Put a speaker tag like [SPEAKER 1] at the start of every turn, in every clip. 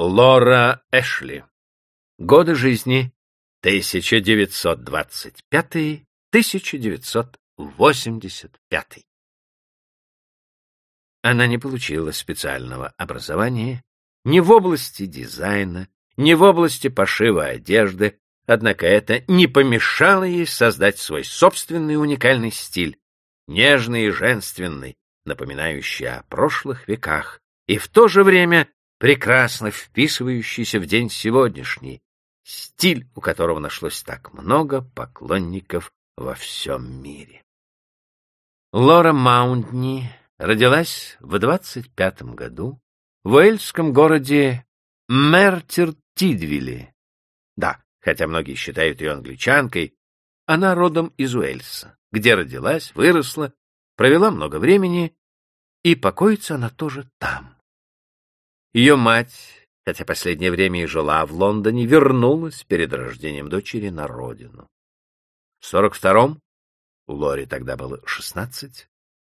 [SPEAKER 1] Лора Эшли. Годы жизни 1925-1985. Она не получила специального образования ни в области дизайна, ни в области пошива одежды, однако это не помешало ей создать свой собственный уникальный стиль, нежный и женственный, напоминающий о прошлых веках, и в то же время прекрасно вписывающийся в день сегодняшний, стиль, у которого нашлось так много поклонников во всем мире. Лора Маунтни родилась в 25 году в уэльском городе Мертир-Тидвилле. Да, хотя многие считают ее англичанкой, она родом из Уэльса, где родилась, выросла, провела много времени, и покоится она тоже там. Ее мать, хотя последнее время и жила в Лондоне, вернулась перед рождением дочери на родину. В 42-м, у Лори тогда было 16,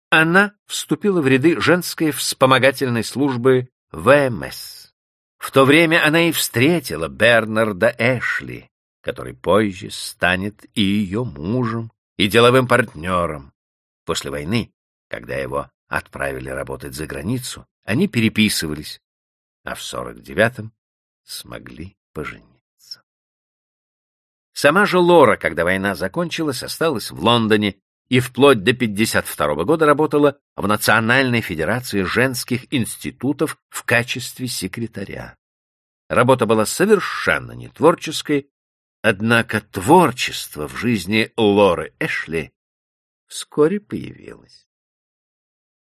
[SPEAKER 1] она вступила в ряды женской вспомогательной службы ВМС. В то время она и встретила Бернарда Эшли, который позже станет и ее мужем, и деловым партнером. После войны, когда его отправили работать за границу, они переписывались, а в сорок девятом смогли пожениться. Сама же Лора, когда война закончилась, осталась в Лондоне и вплоть до 52 года работала в Национальной федерации женских институтов в качестве секретаря. Работа была совершенно не творческой, однако творчество в жизни Лоры Эшли вскоре появилось.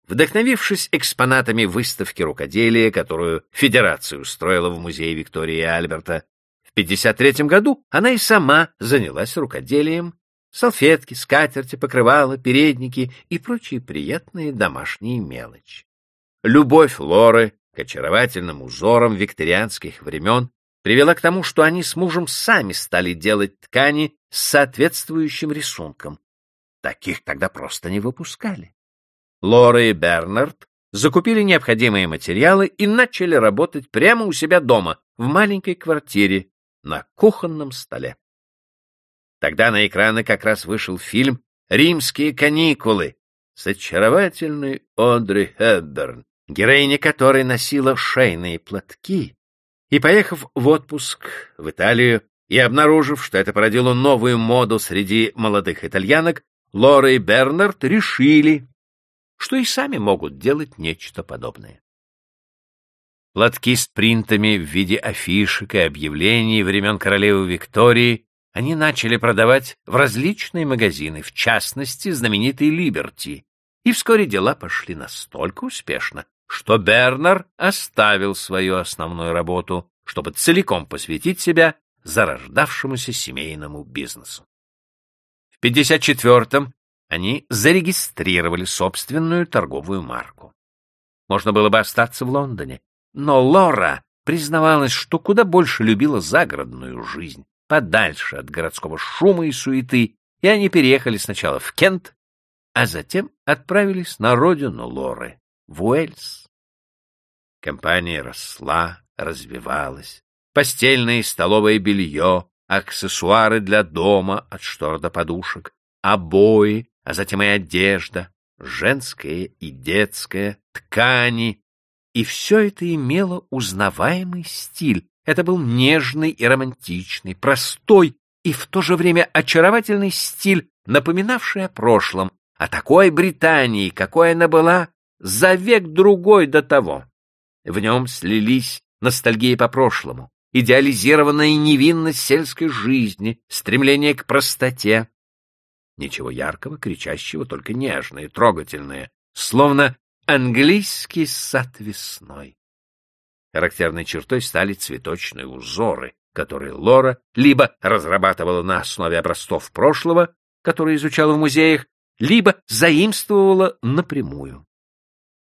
[SPEAKER 1] Вдохновившись экспонатами выставки рукоделия, которую Федерация устроила в музее Виктории и Альберта, в 1953 году она и сама занялась рукоделием, салфетки, скатерти, покрывала, передники и прочие приятные домашние мелочи. Любовь Лоры к очаровательным узорам викторианских времен привела к тому, что они с мужем сами стали делать ткани с соответствующим рисунком. Таких тогда просто не выпускали. Лора и Бернард закупили необходимые материалы и начали работать прямо у себя дома, в маленькой квартире, на кухонном столе. Тогда на экраны как раз вышел фильм «Римские каникулы» с очаровательной Одри Хепберн, героиня которой носила шейные платки, и, поехав в отпуск в Италию и обнаружив, что это породило новую моду среди молодых итальянок, Лора и Бернард решили, что и сами могут делать нечто подобное. Платки с принтами в виде афишек и объявлений времен королевы Виктории они начали продавать в различные магазины, в частности, знаменитый Либерти, и вскоре дела пошли настолько успешно, что Бернар оставил свою основную работу, чтобы целиком посвятить себя зарождавшемуся семейному бизнесу. В 54-м они зарегистрировали собственную торговую марку. Можно было бы остаться в Лондоне, но Лора признавалась, что куда больше любила загородную жизнь, подальше от городского шума и суеты, и они переехали сначала в Кент, а затем отправились на родину Лоры, в Уэльс. Компания росла, развивалась. Постельное и столовое белье, аксессуары для дома от штор до подушек, обои, а затем и одежда, женская и детская, ткани. И все это имело узнаваемый стиль. Это был нежный и романтичный, простой и в то же время очаровательный стиль, напоминавший о прошлом, о такой Британии, какой она была за век-другой до того. В нем слились ностальгия по прошлому, идеализированная невинность сельской жизни, стремление к простоте, Ничего яркого, кричащего, только нежное, трогательное, словно английский сад весной. Характерной чертой стали цветочные узоры, которые Лора либо разрабатывала на основе образцов прошлого, которые изучала в музеях, либо заимствовала напрямую.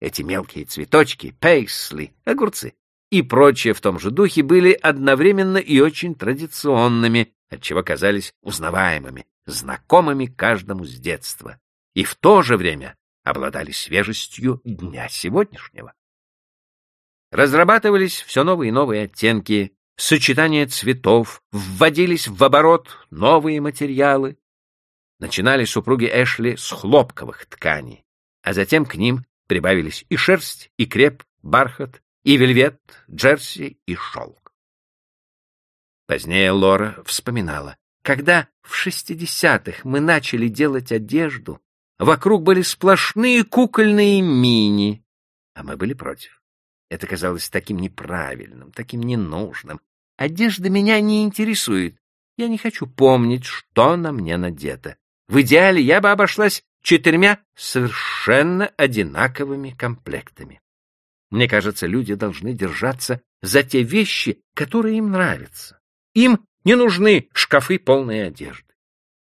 [SPEAKER 1] Эти мелкие цветочки, пейсли, огурцы и прочее в том же духе были одновременно и очень традиционными, отчего казались узнаваемыми, знакомыми каждому с детства, и в то же время обладали свежестью дня сегодняшнего. разрабатывались все новые и новые оттенки, сочетания цветов, вводились в оборот новые материалы. Начинали супруги Эшли с хлопковых тканей, а затем к ним прибавились и шерсть, и креп, бархат, и вельвет, джерси и шелк. Позднее Лора вспоминала, когда в шестидесятых мы начали делать одежду, вокруг были сплошные кукольные мини, а мы были против. Это казалось таким неправильным, таким ненужным. Одежда меня не интересует. Я не хочу помнить, что на мне надето. В идеале я бы обошлась четырьмя совершенно одинаковыми комплектами. Мне кажется, люди должны держаться за те вещи, которые им нравятся. Им не нужны шкафы полные одежды.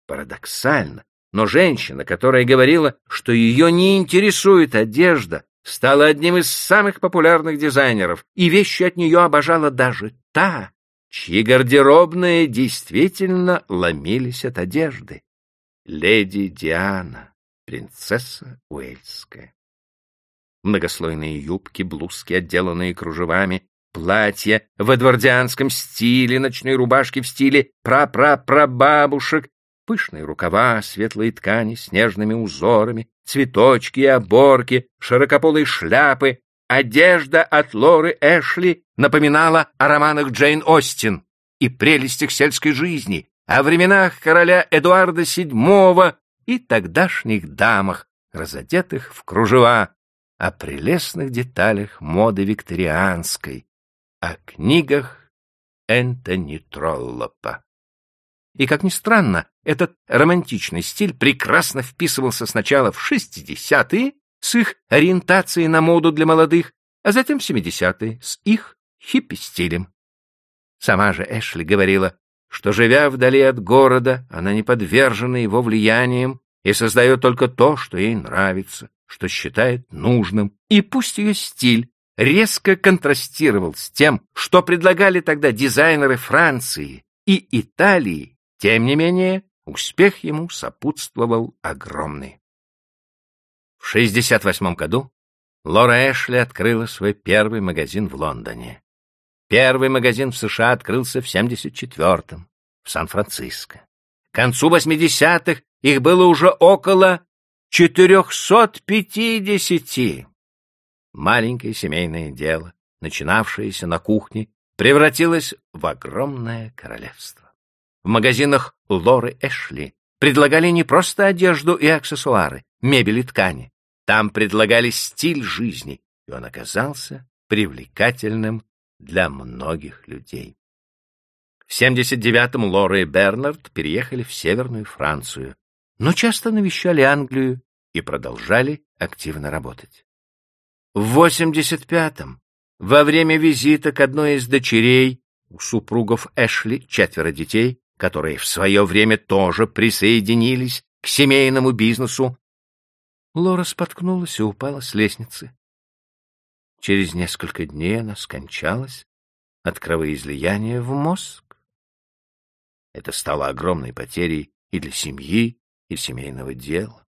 [SPEAKER 1] Парадоксально, но женщина, которая говорила, что ее не интересует одежда, стала одним из самых популярных дизайнеров, и вещи от нее обожала даже та, чьи гардеробные действительно ломились от одежды. Леди Диана, принцесса Уэльская. Многослойные юбки, блузки, отделанные кружевами, платья в эдвардианском стиле, ночные рубашки в стиле пра-пра-прабабушек, пышные рукава, светлые ткани с нежными узорами, цветочки и оборки, широкополые шляпы. Одежда от Лоры Эшли напоминала о романах Джейн Остин и прелестях сельской жизни, о временах короля Эдуарда VII и тогдашних дамах, разодетых в кружева, о прелестных деталях моды викторианской, о книгах Энтони Троллопа. И, как ни странно, этот романтичный стиль прекрасно вписывался сначала в 60-е с их ориентацией на моду для молодых, а затем в 70-е с их хиппи-стилем. Сама же Эшли говорила, что, живя вдали от города, она не подвержена его влияниям и создает только то, что ей нравится, что считает нужным, и пусть ее стиль резко контрастировал с тем, что предлагали тогда дизайнеры Франции и Италии, тем не менее, успех ему сопутствовал огромный. В 1968 году Лора Эшли открыла свой первый магазин в Лондоне. Первый магазин в США открылся в 1974-м, в Сан-Франциско. К концу 80-х их было уже около 450. Маленькое семейное дело, начинавшееся на кухне, превратилось в огромное королевство. В магазинах Лоры Эшли предлагали не просто одежду и аксессуары, мебель и ткани. Там предлагали стиль жизни, и он оказался привлекательным для многих людей. В 79-м Лора и Бернард переехали в Северную Францию, но часто навещали Англию и продолжали активно работать. В 85-м, во время визита к одной из дочерей, у супругов Эшли четверо детей, которые в свое время тоже присоединились к семейному бизнесу, Лора споткнулась и упала с лестницы. Через несколько дней она скончалась от кровоизлияния в мозг. Это стало огромной потерей и для семьи, и семейного дела.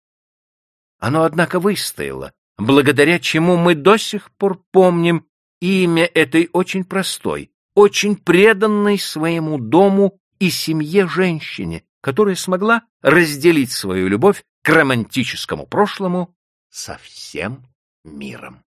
[SPEAKER 1] Оно, однако, выстояло, благодаря чему мы до сих пор помним имя этой очень простой, очень преданной своему дому и семье женщине, которая смогла разделить свою любовь к романтическому прошлому со всем миром.